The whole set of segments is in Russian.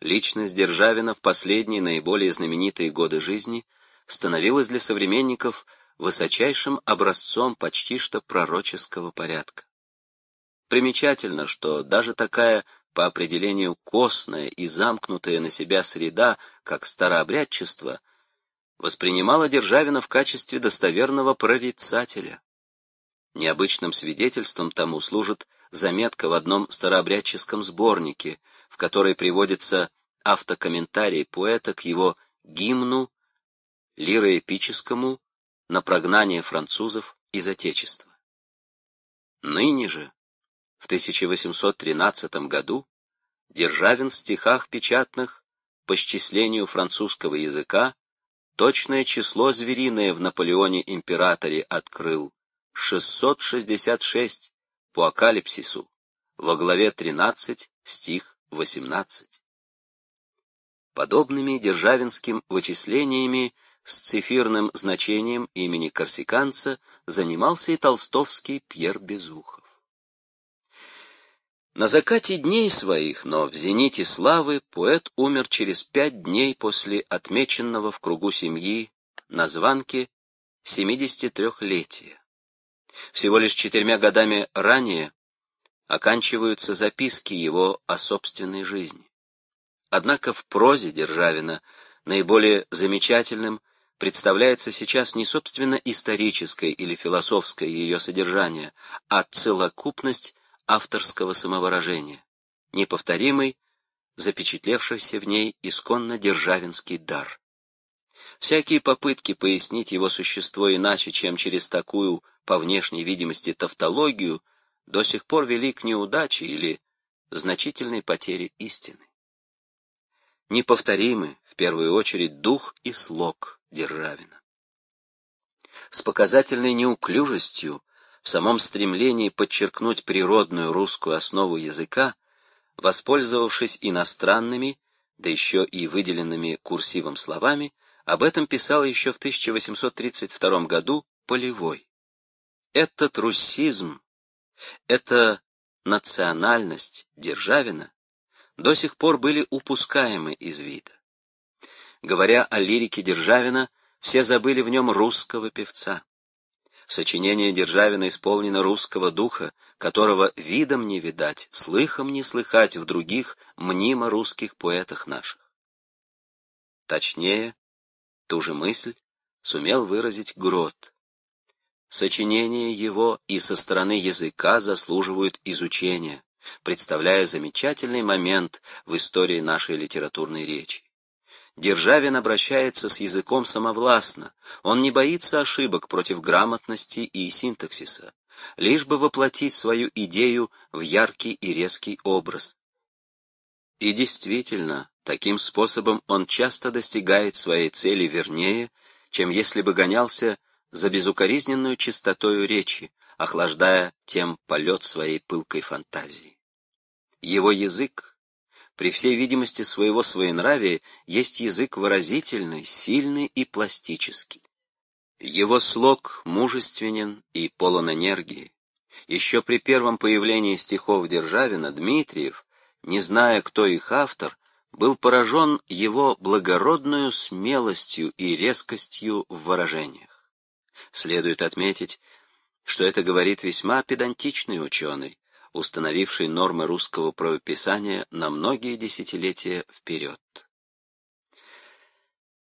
личность Державина в последние наиболее знаменитые годы жизни становилась для современников высочайшим образцом почти что пророческого порядка. Примечательно, что даже такая по определению костная и замкнутая на себя среда, как старообрядчество, воспринимала Державина в качестве достоверного прорицателя. Необычным свидетельством тому служит заметка в одном старообрядческом сборнике, которой приводится автокомментарий поэта к его гимну лироэпическому на прогнание французов из Отечества. Ныне же, в 1813 году, Державин в стихах печатных по счислению французского языка точное число звериное в Наполеоне императоре открыл 666 по Акалипсису, во главе 13, стих 18. Подобными державинским вычислениями с цифирным значением имени корсиканца занимался и толстовский Пьер Безухов. На закате дней своих, но в зените славы, поэт умер через пять дней после отмеченного в кругу семьи на званке 73-летия. Всего лишь четырьмя годами ранее оканчиваются записки его о собственной жизни. Однако в прозе Державина наиболее замечательным представляется сейчас не собственно историческое или философское ее содержание, а целокупность авторского самовыражения, неповторимый, запечатлевшийся в ней исконно державинский дар. Всякие попытки пояснить его существо иначе, чем через такую по внешней видимости тавтологию до сих пор вели к неудаче или значительной потере истины. Неповторимы, в первую очередь, дух и слог Державина. С показательной неуклюжестью, в самом стремлении подчеркнуть природную русскую основу языка, воспользовавшись иностранными, да еще и выделенными курсивом словами, об этом писал еще в 1832 году Полевой. Этот русизм, эта национальность Державина до сих пор были упускаемы из вида. Говоря о лирике Державина, все забыли в нем русского певца. Сочинение Державина исполнено русского духа, которого видом не видать, слыхом не слыхать в других мнимо русских поэтах наших. Точнее, ту же мысль сумел выразить Грот. Сочинения его и со стороны языка заслуживают изучения, представляя замечательный момент в истории нашей литературной речи. Державин обращается с языком самовластно, он не боится ошибок против грамотности и синтаксиса, лишь бы воплотить свою идею в яркий и резкий образ. И действительно, таким способом он часто достигает своей цели вернее, чем если бы гонялся за безукоризненную чистотою речи, охлаждая тем полет своей пылкой фантазии. Его язык, при всей видимости своего своенравия, есть язык выразительный, сильный и пластический. Его слог мужественен и полон энергии. Еще при первом появлении стихов Державина Дмитриев, не зная, кто их автор, был поражен его благородную смелостью и резкостью в выражениях. Следует отметить, что это говорит весьма педантичный ученый, установивший нормы русского правописания на многие десятилетия вперед.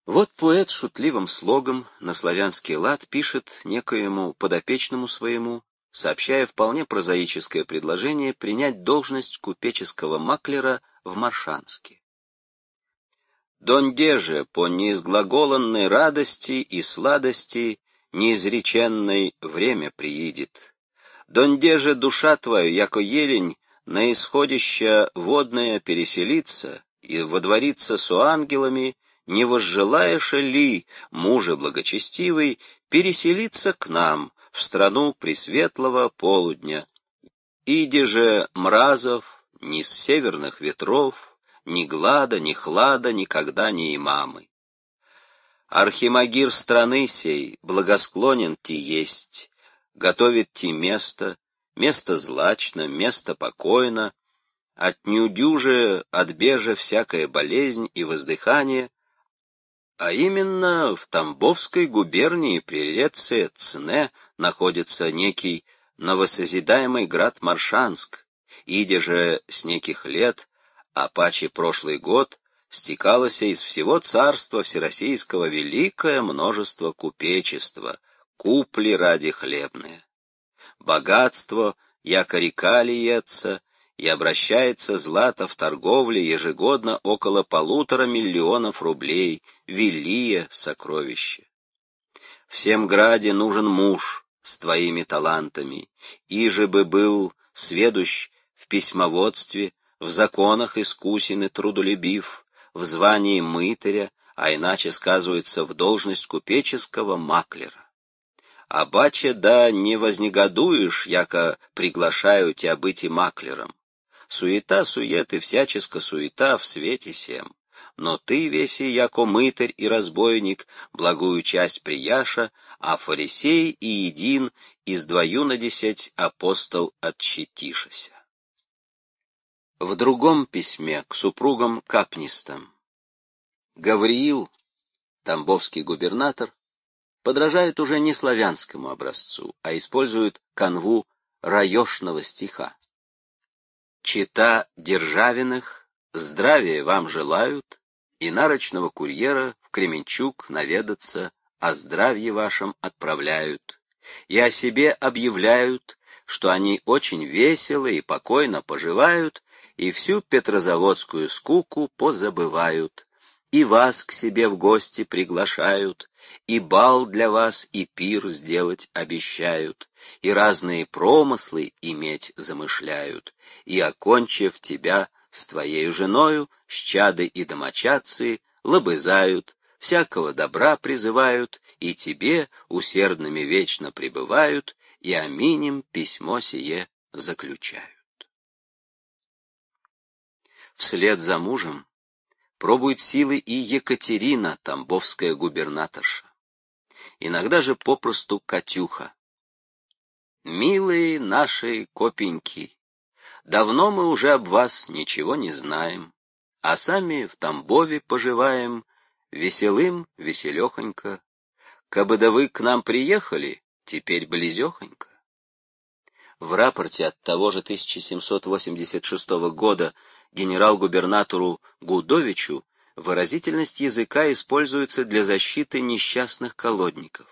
Вот поэт шутливым слогом на славянский лад пишет некоему подопечному своему, сообщая вполне прозаическое предложение принять должность купеческого маклера в Маршанске. Донде же по неизглаголанной радости и сладости неизреченной время приидет. Донде же душа твою, яко елень, на исходище водное переселиться и водвориться с ангелами, не возжелаешь ли, мужа благочестивый, переселиться к нам в страну пресветлого полудня? Иди же мразов, ни с северных ветров, ни глада, ни хлада, никогда не имамы. Архимагир страны сей благосклонен ти есть, готовит ти место, место злачно, место покойно, от нюдюже, от бежа всякая болезнь и воздыхание, а именно в Тамбовской губернии при реце Цне находится некий новосозидаемый град Маршанск, иде же с неких лет, а паче прошлый год, стекалось из всего царства всероссийского великое множество купечества, купли ради хлебные. Богатство, яко река лиется, и обращается злато в торговле ежегодно около полутора миллионов рублей, велие сокровище. Всем граде нужен муж с твоими талантами, и же бы был сведущ в письмоводстве, в законах искусен и трудолюбив, в звании мытаря, а иначе сказывается в должность купеческого маклера. А бача да не вознегодуешь, яко приглашаю тебя быть и маклером. Суета-сует и всяческа суета в свете сем. Но ты, веси, яко мытарь и разбойник, благую часть прияша, а фарисей и един из двою на десять апостол отчетишася. В другом письме к супругам Капнистам Гавриил, тамбовский губернатор, подражает уже не славянскому образцу, а использует канву раешного стиха. Чита Державиных здравия вам желают, и нарочного курьера в Кременчук наведаться о здравии вашем отправляют, и о себе объявляют, что они очень весело и покойно поживают, и всю петрозаводскую скуку позабывают, и вас к себе в гости приглашают, и бал для вас и пир сделать обещают, и разные промыслы иметь замышляют, и, окончив тебя с твоей женою, с чадой и домочадцы, лобызают, всякого добра призывают, и тебе усердными вечно пребывают, и аминем письмо сие заключают. Вслед за мужем пробует силы и Екатерина, тамбовская губернаторша. Иногда же попросту Катюха. «Милые наши копеньки, давно мы уже об вас ничего не знаем, а сами в Тамбове поживаем, веселым, веселехонько. Кабы да вы к нам приехали, теперь близехонько». В рапорте от того же 1786 года генерал-губернатору Гудовичу выразительность языка используется для защиты несчастных колодников.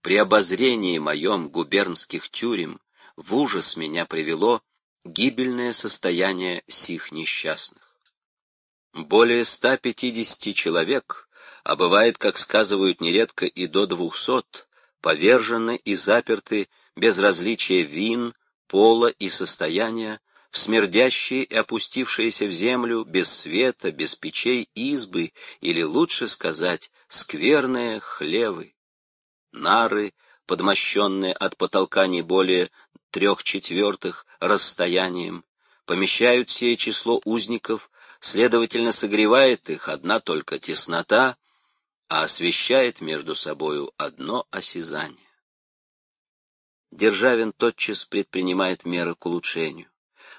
При обозрении моем губернских тюрем в ужас меня привело гибельное состояние сих несчастных. Более 150 человек, а бывает, как сказывают нередко, и до 200, повержены и заперты без различия вин, пола и состояния в смердящие и опустившиеся в землю, без света, без печей избы, или, лучше сказать, скверные хлевы. Нары, подмощенные от потолка не более трех четвертых расстоянием, помещают сие число узников, следовательно, согревает их одна только теснота, а освещает между собою одно осязание. Державин тотчас предпринимает меры к улучшению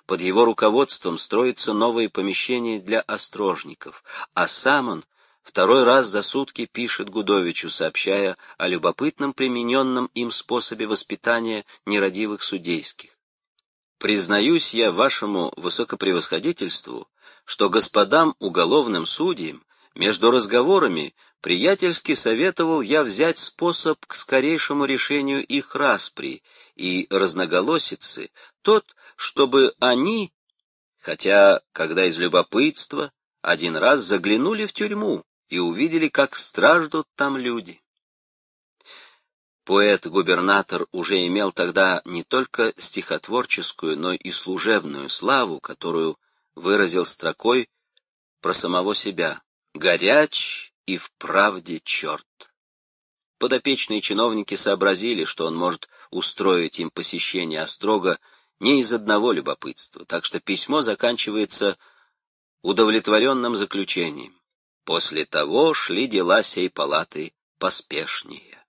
под его руководством строятся новые помещения для острожников, а сам он второй раз за сутки пишет Гудовичу, сообщая о любопытном примененном им способе воспитания нерадивых судейских. «Признаюсь я вашему высокопревосходительству, что господам уголовным судьям между разговорами приятельски советовал я взять способ к скорейшему решению их распри и разноголосицы, тот, чтобы они, хотя, когда из любопытства, один раз заглянули в тюрьму и увидели, как страждут там люди. Поэт-губернатор уже имел тогда не только стихотворческую, но и служебную славу, которую выразил строкой про самого себя «Горяч и в правде черт». Подопечные чиновники сообразили, что он может устроить им посещение Острога не из одного любопытства, так что письмо заканчивается удовлетворенным заключением. После того шли дела сей палаты поспешнее.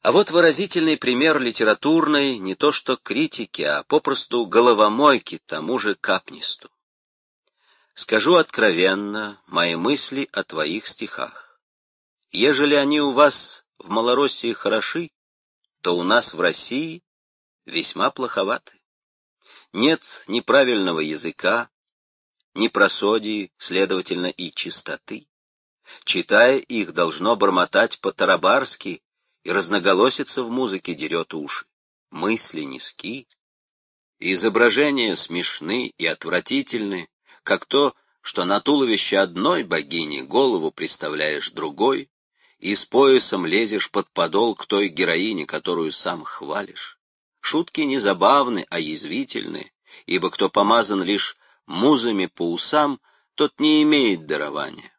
А вот выразительный пример литературной не то что критики, а попросту головомойки тому же Капнисту. Скажу откровенно мои мысли о твоих стихах. Ежели они у вас в Малороссии хороши, то у нас в России весьма плоховаты. Нет ни правильного языка, ни просодии, следовательно, и чистоты. Читая их, должно бормотать по-тарабарски, и разноголосица в музыке дерет уши. Мысли низки, изображения смешны и отвратительны, как то, что на туловище одной богини голову представляешь другой, и с поясом лезешь под подол к той героине, которую сам хвалишь. Шутки не забавны, а язвительны, ибо кто помазан лишь музами по усам, тот не имеет дарования.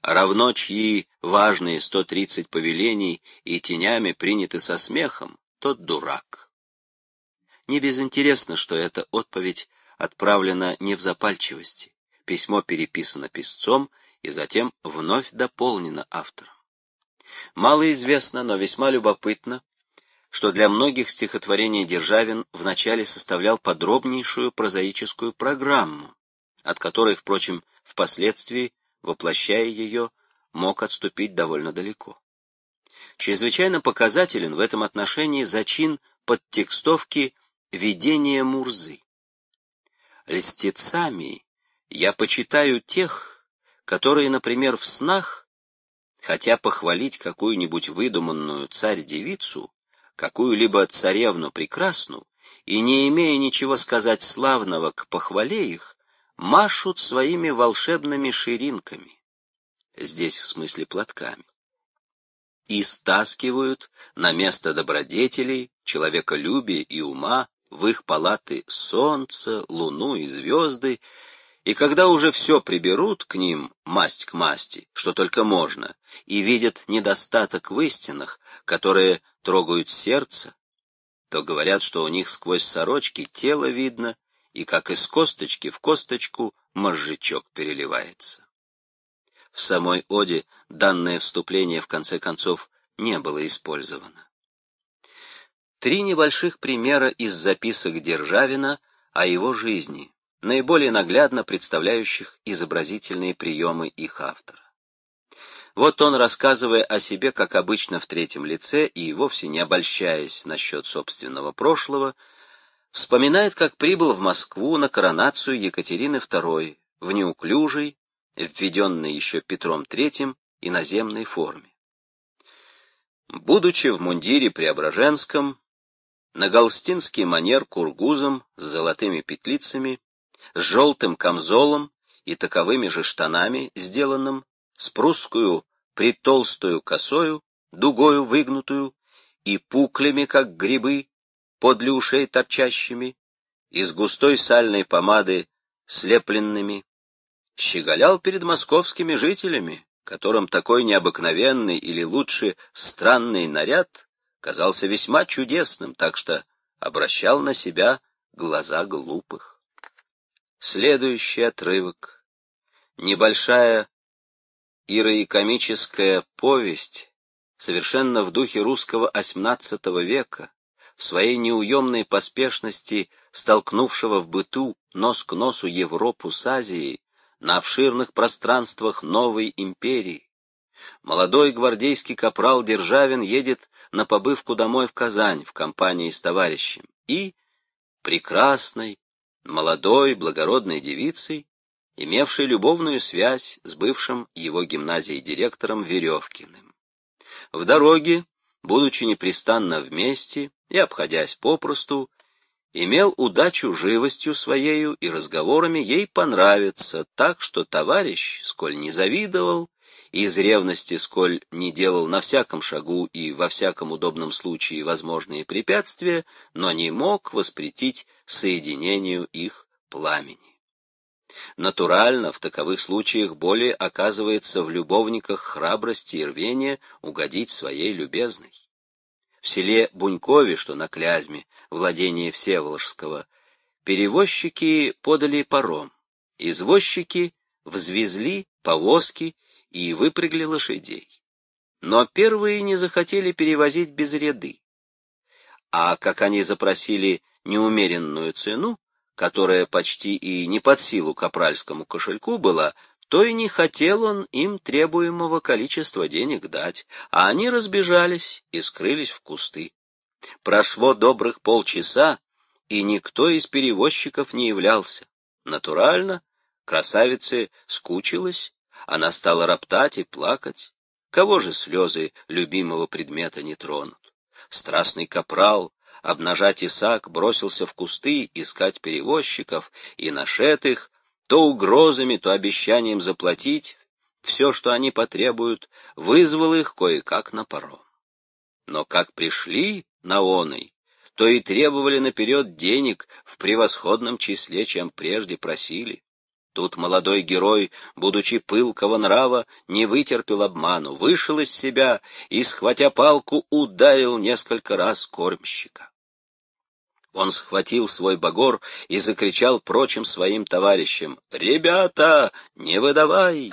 Равно чьи важные сто тридцать повелений и тенями приняты со смехом, тот дурак. Не безинтересно, что эта отповедь отправлено не в запальчивости. Письмо переписано писцом и затем вновь дополнено автором. Мало известно, но весьма любопытно, что для многих стихотворений Державин вначале составлял подробнейшую прозаическую программу, от которой, впрочем, впоследствии, воплощая ее, мог отступить довольно далеко. Чрезвычайно показателен в этом отношении зачин подтекстовки «Видение Мурзы». Льстецами я почитаю тех, которые, например, в снах, хотя похвалить какую-нибудь выдуманную царь-девицу, какую-либо царевну прекрасну, и не имея ничего сказать славного к похвале их, машут своими волшебными ширинками, здесь в смысле платками, и стаскивают на место добродетелей, человеколюбия и ума в их палаты солнце, луну и звезды, и когда уже все приберут к ним, масть к масти, что только можно, и видят недостаток в истинах, которые трогают сердце, то говорят, что у них сквозь сорочки тело видно, и как из косточки в косточку мозжечок переливается. В самой оде данное вступление в конце концов не было использовано. Три небольших примера из записок Державина о его жизни, наиболее наглядно представляющих изобразительные приемы их автора. Вот он, рассказывая о себе, как обычно, в третьем лице и вовсе не обольщаясь насчет собственного прошлого, вспоминает, как прибыл в Москву на коронацию Екатерины II в неуклюжей, введенной еще Петром III, иноземной форме. Будучи в мундире Преображенском, на галстинский манер кургузом с золотыми петлицами, с желтым камзолом и таковыми же штанами, сделанным с прусскую притолстую косою, дугою выгнутую, и пуклями, как грибы, подле ушей торчащими, и с густой сальной помады слепленными, щеголял перед московскими жителями, которым такой необыкновенный или лучше странный наряд казался весьма чудесным, так что обращал на себя глаза глупых. Следующий отрывок. Небольшая ироикомическая повесть, совершенно в духе русского XVIII века, в своей неуемной поспешности столкнувшего в быту нос к носу Европу с Азией на обширных пространствах новой империи. Молодой гвардейский капрал Державин едет на побывку домой в Казань в компании с товарищем и прекрасной, молодой, благородной девицей, имевшей любовную связь с бывшим его гимназией директором Веревкиным. В дороге, будучи непрестанно вместе и обходясь попросту, имел удачу живостью своею и разговорами ей понравиться, так что товарищ, сколь не завидовал, из ревности, сколь не делал на всяком шагу и во всяком удобном случае возможные препятствия, но не мог воспретить соединению их пламени. Натурально, в таковых случаях более оказывается в любовниках храбрости и рвения угодить своей любезной. В селе Бунькове, что на Клязьме, владение Всеволожского, перевозчики подали паром, извозчики взвезли повозки и выпрягли лошадей. но первые не захотели перевозить без ряды. А как они запросили неумеренную цену, которая почти и не под силу капральскому кошельку была, то и не хотел он им требуемого количества денег дать, а они разбежались и скрылись в кусты. Прошло добрых полчаса, и никто из перевозчиков не являлся. Натурально, красавице скучилась, она стала роптать и плакать. Кого же слезы любимого предмета не тронут? Страстный капрал, обнажать тесак, бросился в кусты искать перевозчиков и нашетых, то угрозами, то обещанием заплатить все, что они потребуют, вызвал их кое-как на паром. Но как пришли на оной, то и требовали наперед денег в превосходном числе, чем прежде просили. Тут молодой герой, будучи пылкого нрава, не вытерпел обману, вышел из себя и, схватя палку, ударил несколько раз кормщика. Он схватил свой багор и закричал прочим своим товарищам «Ребята, не выдавай!»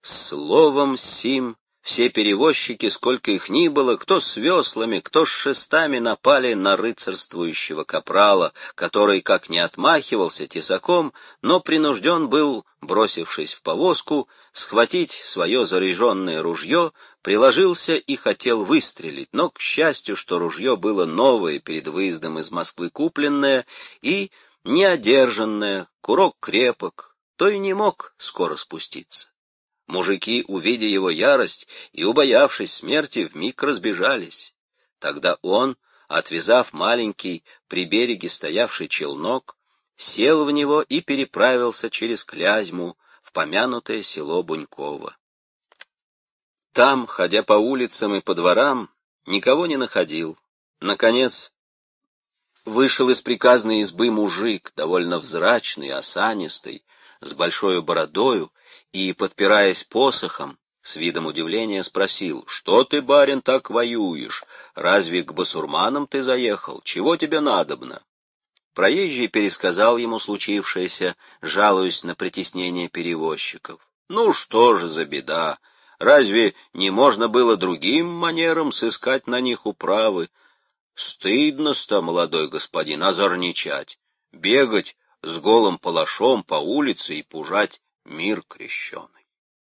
Словом сим все перевозчики, сколько их ни было, кто с веслами, кто с шестами, напали на рыцарствующего капрала, который, как не отмахивался тесаком, но принужден был, бросившись в повозку, схватить свое заряженное ружье, приложился и хотел выстрелить, но, к счастью, что ружье было новое, перед выездом из Москвы купленное и неодержанное, курок крепок, то и не мог скоро спуститься. Мужики, увидя его ярость и убоявшись смерти, вмиг разбежались. Тогда он, отвязав маленький при береге стоявший челнок, сел в него и переправился через Клязьму в помянутое село Буньково. Там, ходя по улицам и по дворам, никого не находил. Наконец, вышел из приказной избы мужик, довольно взрачный, осанистый, с большой бородою и, подпираясь посохом, с видом удивления спросил, «Что ты, барин, так воюешь? Разве к басурманам ты заехал? Чего тебе надобно?» Проезжий пересказал ему случившееся, жалуясь на притеснение перевозчиков. «Ну что же за беда? Разве не можно было другим манером сыскать на них управы? Стыдно-ста, молодой господин, озорничать, бегать с голым палашом по улице и пужать мир крещеный.